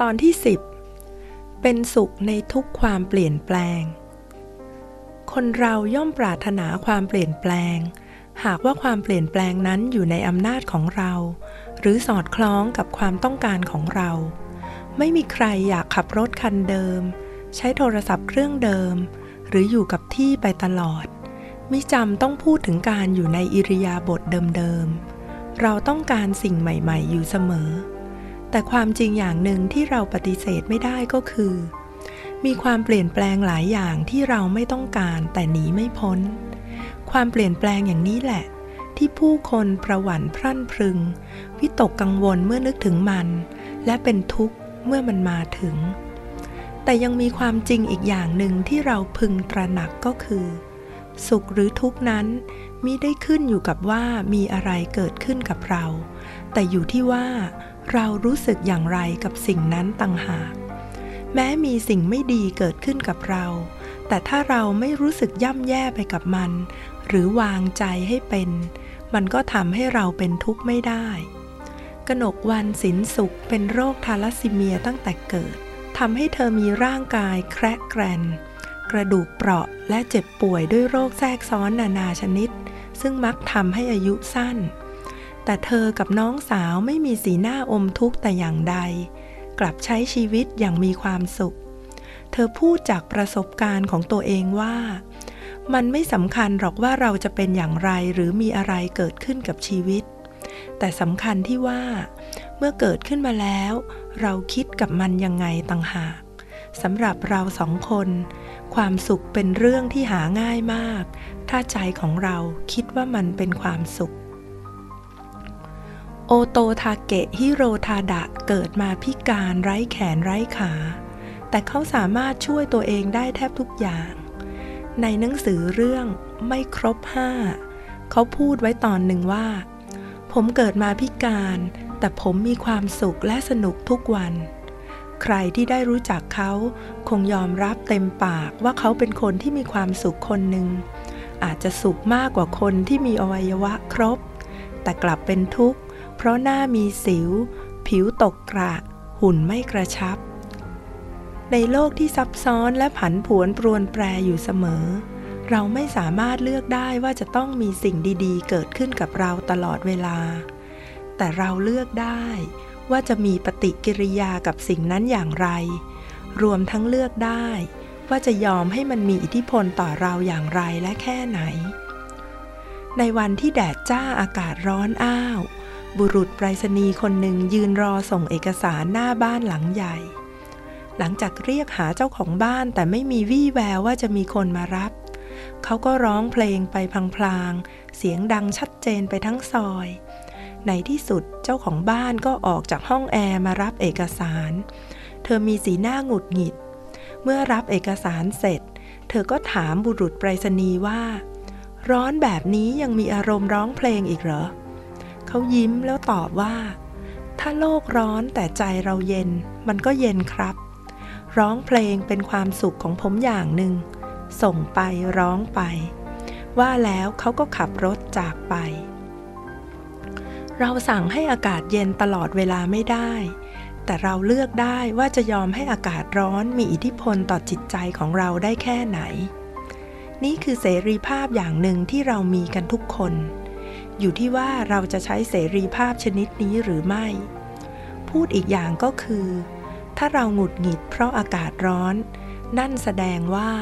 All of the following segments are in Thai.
ตอนที่ 10 เป็นสุขในทุกความเปลี่ยนแปลง คนเราย่อมปรารถนาความเปลี่ยนแปลง หากว่าความเปลี่ยนแปลงนั้นอยู่ในอำนาจของเรา หรือสอดคล้องกับความต้องการของเรา ไม่มีใครอยากขับรถคันเดิม ใช้โทรศัพท์เครื่องเดิม หรืออยู่กับที่ไปตลอด มิจำต้องพูดถึงการอยู่ในอิริยาบถเดิมๆ เราต้องการสิ่งใหม่ ๆ อยู่เสมอ แต่ความจริงอย่างหนึ่งที่เราปฏิเสธไม่ได้ก็คือ มีความเปลี่ยนแปลงหลายอย่างที่เราไม่ต้องการแต่หนีไม่พ้น ความเปลี่ยนแปลงอย่างนี้แหละ ที่ผู้คนประหวั่นพรั่นพรึง วิตกกังวลเมื่อนึกถึงมัน และเป็นทุกข์เมื่อมันมาถึง แต่ยังมีความจริงอีกอย่างหนึ่งที่เราพึงตระหนักก็คือ สุขหรือทุกข์นั้นมิได้ขึ้นอยู่กับว่ามีอะไรเกิดขึ้นกับเรา แต่อยู่ที่ว่า เรารู้สึกอย่างไรกับสิ่งนั้นต่างหาก แม้มีสิ่งไม่ดีเกิดขึ้นกับเรา แต่ถ้าเราไม่รู้สึกย่ำแย่ไปกับมัน หรือวางใจให้เป็น มันก็ทำให้เราเป็นทุกข์ไม่ได้ กนกวันสินสุขเป็นโรคทาลัสซีเมียตั้งแต่เกิดทำให้เธอมีร่างกายแคระแกรน กระดูกเปราะและเจ็บป่วยด้วยโรคแทรกซ้อนนานาชนิด ซึ่งมักทำให้อายุสั้น แต่เธอกับน้องสาวไม่มีสีหน้าอมทุกข์แต่อย่างใด กลับใช้ชีวิตอย่างมีความสุข เธอพูดจากประสบการณ์ของตัวเองว่า มันไม่สำคัญหรอกว่าเราจะเป็นอย่างไรหรือมีอะไรเกิดขึ้นกับชีวิต แต่สำคัญที่ว่า เมื่อเกิดขึ้นมาแล้ว เราคิดกับมันยังไงต่างหากสำหรับเราสองคน ความสุขเป็นเรื่องที่หาง่ายมาก ถ้าใจของเราคิดว่ามันเป็นความสุข โอโตทาเกะฮิโรทาดะเกิดมาพิการไร้แขนไร้ขา แต่เขาสามารถช่วยตัวเองได้แทบทุกอย่าง ในหนังสือเรื่องไม่ครบห้าเขาพูดไว้ตอนหนึ่งว่า ผมเกิดมาพิการ แต่ผมมีความสุขและสนุกทุกวัน ใครที่ได้รู้จักเขาคงยอมรับเต็มปากว่าเขาเป็นคนที่มีความสุขคนหนึ่ง อาจจะสุขมากกว่าคนที่มีอวัยวะครบ แต่กลับเป็นทุกข์ เพราะหน้ามีสิว ผิวตกกระ หุ่นไม่กระชับ ในโลกที่ซับซ้อนและผันผวนปรวนแปรอยู่เสมอ เราไม่สามารถเลือกได้ว่าจะต้องมีสิ่งดีๆ เกิดขึ้นกับเราตลอดเวลา แต่เราเลือกได้ว่าจะมีปฏิกิริยากับสิ่งนั้นอย่างไร รวมทั้งเลือกได้ ว่าจะยอมให้มันมีอิทธิพลต่อเราอย่างไรและแค่ไหน ในวันที่แดดจ้าอากาศร้อนอ้าว บุรุษไปรษณีย์คนหนึ่งยืนรอส่งเอกสารหน้าบ้านหลังใหญ่ หลังจากเรียกหาเจ้าของบ้านแต่ไม่มีวี่แววว่าจะมีคนมารับ เขาก็ร้องเพลงไปพลางๆ เสียงดังชัดเจนไปทั้งซอย ในที่สุดเจ้าของบ้านก็ออกจากห้องแอร์มารับเอกสาร เธอมีสีหน้าหงุดหงิด เมื่อรับเอกสารเสร็จ เธอก็ถามบุรุษไปรษณีย์ว่า ร้อนแบบนี้ยังมีอารมณ์ร้องเพลงอีกเหรอ เขายิ้มแล้วตอบว่า ถ้าโลกร้อนแต่ใจเราเย็น มันก็เย็นครับ ร้องเพลงเป็นความสุขของผมอย่างหนึ่ง ส่งไปร้องไป ว่าแล้วเขาก็ขับรถจากไป เราสั่งให้อากาศเย็นตลอดเวลาไม่ได้ แต่เราเลือกได้ว่าจะยอมให้อากาศร้อนมีอิทธิพลต่อจิตใจของเราได้แค่ไหน นี่คือเสรีภาพอย่างหนึ่งที่เรามีกันทุกคน อยู่ที่ว่าเราจะใช้เสรีภาพชนิดนี้หรือไม่ พูดอีกอย่างก็คือ ถ้าเราหงุดหงิดเพราะอากาศร้อน นั่นแสดงว่า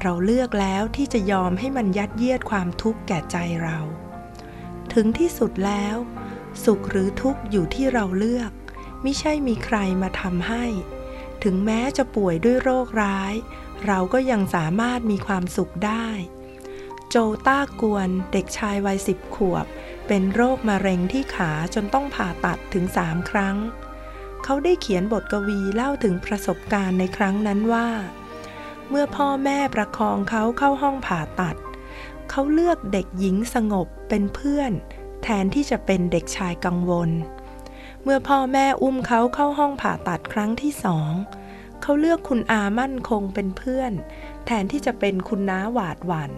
เราเลือกแล้วที่จะยอมให้มันยัดเยียดความทุกข์แก่ใจเรา ถึงที่สุดแล้ว สุขหรือทุกข์อยู่ที่เราเลือก ไม่ใช่มีใครมาทำให้ ถึงแม้จะป่วยด้วยโรคร้าย เราก็ยังสามารถมีความสุขได้ โจต้ากวนเด็กชายวัยสิบขวบ เป็นโรคมะเร็งที่ขาจนต้องผ่าตัดถึงสามครั้ง เขาได้เขียนบทกวีเล่าถึงประสบการณ์ในครั้งนั้นว่า เมื่อพ่อแม่ประคองเขาเข้าห้องผ่าตัด เขาเลือกเด็กหญิงสงบเป็นเพื่อน แทนที่จะเป็นเด็กชายกังวล เมื่อพ่อแม่อุ้มเขาเข้าห้องผ่าตัดครั้งที่สองเขาเลือกคุณอามั่นคงเป็นเพื่อน แทนที่จะเป็นคุณน้าหวาดหวัน่น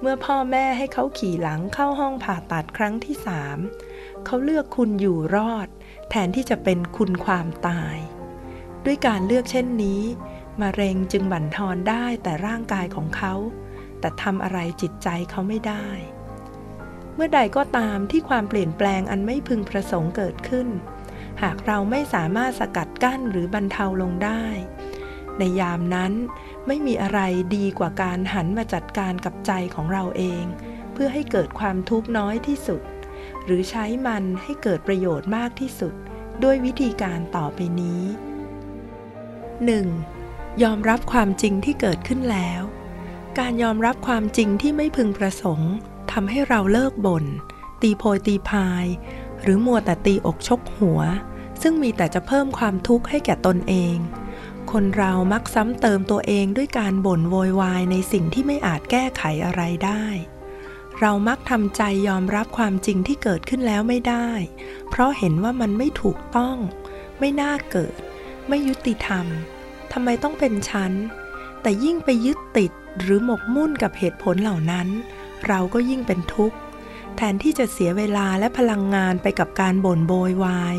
เมื่อพ่อแม่ให้เขาขี่หลังเข้าห้องผ่าตัดครั้งที่สามเขาเลือกคุณอยู่รอด แทนที่จะเป็นคุณความตาย ด้วยการเลือกเช่นนี้มะเร็งจึงบั่นทอนได้แต่ร่างกายของเขา แต่ทำอะไรจิตใจเขาไม่ได้ เมื่อใดก็ตามที่ความเปลี่ยนแปลงอันไม่พึงประสงค์เกิดขึ้น หากเราไม่สามารถสกัดกั้นหรือบรรเทาลงได้ ในยามนั้นไม่มีอะไรดีกว่าการหันมาจัดการกับใจของเราเอง เพื่อให้เกิดความทุกข์น้อยที่สุด หรือใช้มันให้เกิดประโยชน์มากที่สุด ด้วยวิธีการต่อไปนี้ 1. ยอมรับความจริงที่เกิดขึ้นแล้ว การยอมรับความจริงที่ไม่พึงประสงค์ทำให้เราเลิกบน่น ตีโพยตีพาย หรือมัวแต่ตีอกชกหัว ซึ่งมีแต่จะเพิ่มความทุกข์ให้แก่ตนเอง คนเรามักซ้ำเติมตัวเองด้วยการบ่นโวยวายในสิ่งที่ไม่อาจแก้ไขอะไรได้ เรามักทำใจยอมรับความจริงที่เกิดขึ้นแล้วไม่ได้ เพราะเห็นว่ามันไม่ถูกต้อง ไม่น่าเกิด ไม่ยุติธรรมทำไมต้องเป็นฉัน แต่ยิ่งไปยึดติดหรือหมกมุ่นกับเหตุผลเหล่านั้น เราก็ยิ่งเป็นทุกข์ แทนที่จะเสียเวลาและพลังงานไปกับการบ่นโบยวาย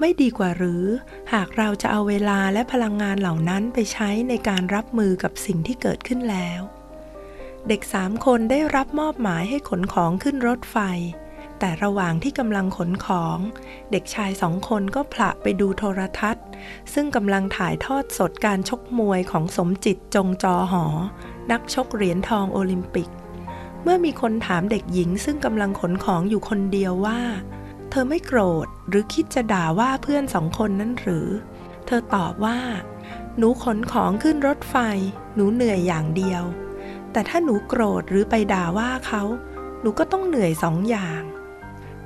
ไม่ดีกว่าหรือ หากเราจะเอาเวลาและพลังงานเหล่านั้นไปใช้ในการรับมือกับสิ่งที่เกิดขึ้นแล้ว เด็กสามคนได้รับมอบหมายให้ขนของขึ้นรถไฟ แต่ระหว่างที่กำลังขนของ เด็กชายสองคนก็ผละไปดูโทรทัศน์ ซึ่งกำลังถ่ายทอดสดการชกมวยของสมจิตจงจอหอ นักชกเหรียญทองโอลิมปิก เมื่อมีคนถามเด็กหญิงซึ่งกำลังขนของอยู่คนเดียวว่า เธอไม่โกรธหรือคิดจะด่าว่าเพื่อนสองคนนั้นหรือ เธอตอบว่า หนูขนของขึ้นรถไฟ หนูเหนื่อยอย่างเดียว แต่ถ้าหนูโกรธหรือไปด่าว่าเขา หนูก็ต้องเหนื่อยสองอย่าง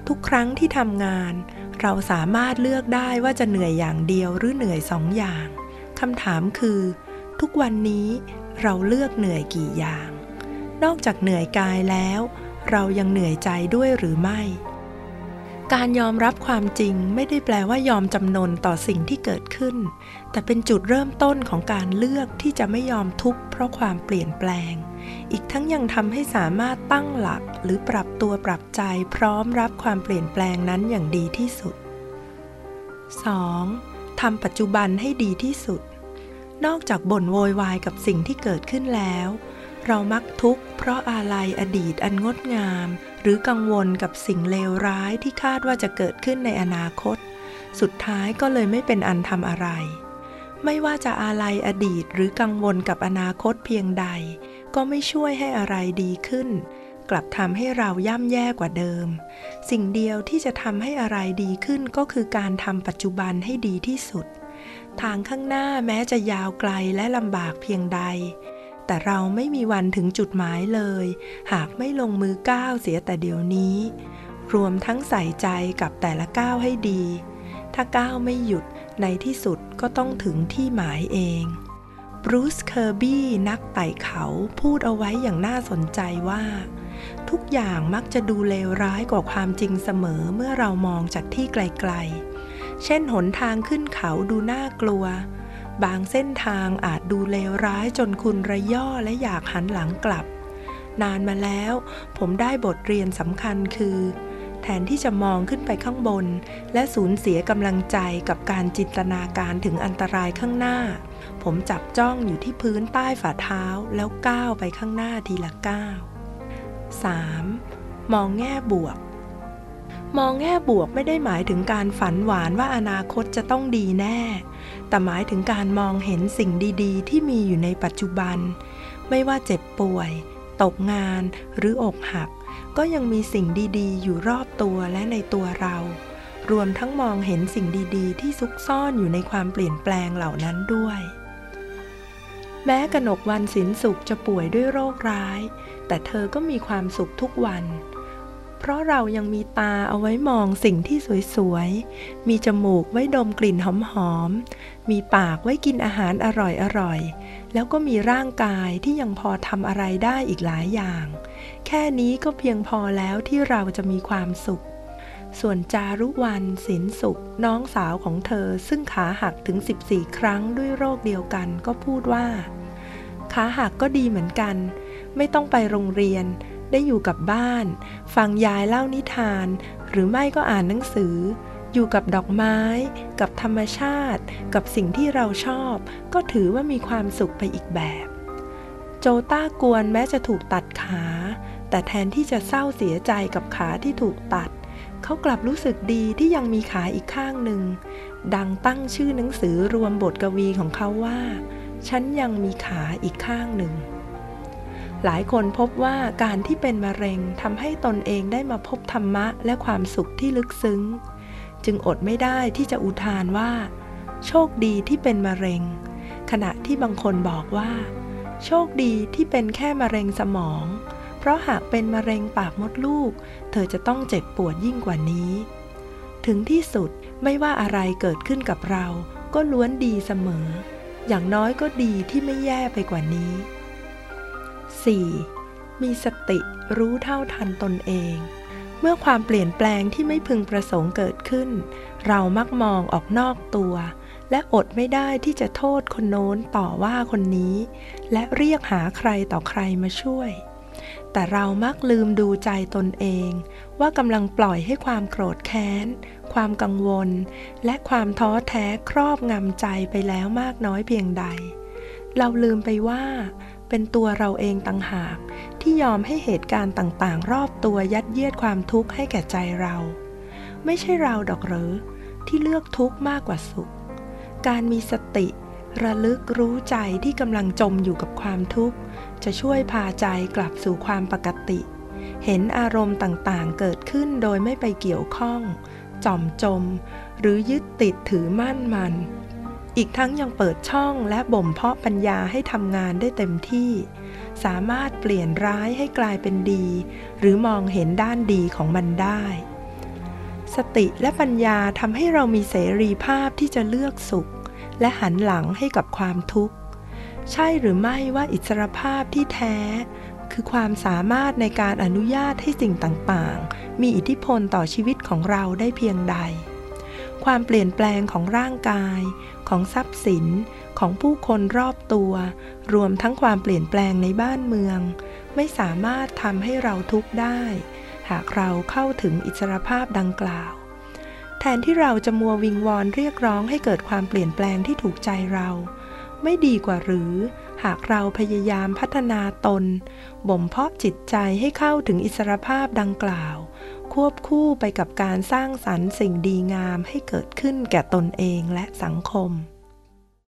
ทุกครั้งที่ทำงาน เราสามารถเลือกได้ว่าจะเหนื่อยอย่างเดียวหรือเหนื่อยสองอย่างคำถามคือ ทุกวันนี้เราเลือกเหนื่อยกี่อย่าง นอกจากเหนื่อยกายแล้ว เรายังเหนื่อยใจด้วยหรือไม่ การยอมรับความจริงไม่ได้แปลว่ายอมจำนนต่อสิ่งที่เกิดขึ้น แต่เป็นจุดเริ่มต้นของการเลือกที่จะไม่ยอมทุกข์เพราะความเปลี่ยนแปลง อีกทั้งยังทำให้สามารถตั้งหลักหรือปรับตัวปรับใจพร้อมรับความเปลี่ยนแปลงนั้นอย่างดีที่สุด 2. ทำปัจจุบันให้ดีที่สุด นอกจากบ่นโวยวายกับสิ่งที่เกิดขึ้นแล้ว เรามักทุกข์เพราะอาลัยอดีตอันงดงาม หรือกังวลกับสิ่งเลวร้ายที่คาดว่าจะเกิดขึ้นในอนาคต สุดท้ายก็เลยไม่เป็นอันทำอะไร ไม่ว่าจะอาลัยอดีตหรือกังวลกับอนาคตเพียงใด ก็ไม่ช่วยให้อะไรดีขึ้น กลับทำให้เราย่ำแย่กว่าเดิม สิ่งเดียวที่จะทำให้อะไรดีขึ้นก็คือการทำปัจจุบันให้ดีที่สุด ทางข้างหน้าแม้จะยาวไกลและลำบากเพียงใด แต่เราไม่มีวันถึงจุดหมายเลย หากไม่ลงมือก้าวเสียแต่เดี๋ยวนี้ รวมทั้งใส่ใจกับแต่ละก้าวให้ดี ถ้าก้าวไม่หยุดในที่สุดก็ต้องถึงที่หมายเองบรูซเคอร์บี้นักไต่เขาพูดเอาไว้อย่างน่าสนใจว่า ทุกอย่างมักจะดูเลวร้ายกว่าความจริงเสมอเมื่อเรามองจากที่ไกลๆ เช่นหนทางขึ้นเขาดูน่ากลัว บางเส้นทางอาจดูเลวร้ายจนคุณระย่อและอยากหันหลังกลับ นานมาแล้ว ผมได้บทเรียนสำคัญคือ แทนที่จะมองขึ้นไปข้างบน และสูญเสียกำลังใจกับการจินตนาการถึงอันตรายข้างหน้า ผมจับจ้องอยู่ที่พื้นใต้ฝ่าเท้าแล้วก้าวไปข้างหน้าทีละก้าว 3. มองแง่บวกมองแง่บวกไม่ได้หมายถึงการฝันหวานว่าอนาคตจะต้องดีแน่ แต่หมายถึงการมองเห็นสิ่งดีๆ ที่มีอยู่ในปัจจุบัน ไม่ว่าเจ็บป่วย ตกงาน หรืออกหัก ก็ยังมีสิ่งดีๆ อยู่รอบตัวและในตัวเรา รวมทั้งมองเห็นสิ่งดีๆ ที่ซุกซ่อนอยู่ในความเปลี่ยนแปลงเหล่านั้นด้วย แม้กนกวันสินสุขจะป่วยด้วยโรคร้าย แต่เธอก็มีความสุขทุกวันเพราะเรายังมีตาเอาไว้มองสิ่งที่สวยๆ มีจมูกไว้ดมกลิ่นหอมๆ มีปากไว้กินอาหารอร่อยๆ แล้วก็มีร่างกายที่ยังพอทำอะไรได้อีกหลายอย่าง แค่นี้ก็เพียงพอแล้วที่เราจะมีความสุข ส่วนจารุวันสินสุข น้องสาวของเธอซึ่งขาหักถึง 14 ครั้งด้วยโรคเดียวกันก็พูดว่า ขาหักก็ดีเหมือนกัน ไม่ต้องไปโรงเรียน ได้อยู่กับบ้าน ฟังยายเล่านิทาน หรือไม่ก็อ่านหนังสือ อยู่กับดอกไม้ กับธรรมชาติ กับสิ่งที่เราชอบ ก็ถือว่ามีความสุขไปอีกแบบ โจต้ากวนแม้จะถูกตัดขา แต่แทนที่จะเศร้าเสียใจกับขาที่ถูกตัด เขากลับรู้สึกดีที่ยังมีขาอีกข้างหนึ่ง ดังตั้งชื่อหนังสือรวมบทกวีของเขาว่า ฉันยังมีขาอีกข้างหนึ่ง หลายคนพบว่าการที่เป็นมะเร็งทำให้ตนเองได้มาพบธรรมะและความสุขที่ลึกซึ้ง จึงอดไม่ได้ที่จะอุทานว่า โชคดีที่เป็นมะเร็ง ขณะที่บางคนบอกว่า โชคดีที่เป็นแค่มะเร็งสมอง เพราะหากเป็นมะเร็งปากมดลูก เธอจะต้องเจ็บปวดยิ่งกว่านี้ ถึงที่สุดไม่ว่าอะไรเกิดขึ้นกับเรา ก็ล้วนดีเสมอ อย่างน้อยก็ดีที่ไม่แย่ไปกว่านี้ 4. มีสติรู้เท่าทันตนเอง เมื่อความเปลี่ยนแปลงที่ไม่พึงประสงค์เกิดขึ้น เรามักมองออกนอกตัว และอดไม่ได้ที่จะโทษคนโน้นต่อว่าคนนี้ และเรียกหาใครต่อใครมาช่วย แต่เรามักลืมดูใจตนเอง ว่ากำลังปล่อยให้ความโกรธแค้น ความกังวล และความท้อแท้ครอบงำใจไปแล้วมากน้อยเพียงใดเราลืมไปว่า เป็นตัวเราเองต่างหาก ที่ยอมให้เหตุการณ์ต่างๆ รอบตัวยัดเยียดความทุกข์ให้แก่ใจเรา ไม่ใช่เราดอกเหรอที่เลือกทุกข์มากกว่าสุข การมีสติ ระลึกรู้ใจที่กำลังจมอยู่กับความทุกข์ จะช่วยพาใจกลับสู่ความปกติ เห็นอารมณ์ต่างๆ เกิดขึ้นโดยไม่ไปเกี่ยวข้อง จอมจม หรือยึดติดถือมั่นมัน อีกทั้งยังเปิดช่องและบ่มเพาะปัญญาให้ทำงานได้เต็มที่ สามารถเปลี่ยนร้ายให้กลายเป็นดี หรือมองเห็นด้านดีของมันได้ สติและปัญญาทำให้เรามีเสรีภาพที่จะเลือกสุข และหันหลังให้กับความทุกข์ ใช่หรือไม่ว่าอิสรภาพที่แท้ คือความสามารถในการอนุญาตให้สิ่งต่างๆ มีอิทธิพลต่อชีวิตของเราได้เพียงใด ความเปลี่ยนแปลงของร่างกาย ของทรัพย์สินของผู้คนรอบตัว รวมทั้งความเปลี่ยนแปลงในบ้านเมือง ไม่สามารถทำให้เราทุกข์ได้ หากเราเข้าถึงอิสรภาพดังกล่าว แทนที่เราจะมัววิงวอนเรียกร้องให้เกิดความเปลี่ยนแปลงที่ถูกใจเรา ไม่ดีกว่าหรือ หากเราพยายามพัฒนาตน บ่มเพาะจิตใจให้เข้าถึงอิสรภาพดังกล่าว ควบคู่ไปกับการสร้างสรรค์สิ่งดีงามให้เกิดขึ้นแก่ตนเองและสังคม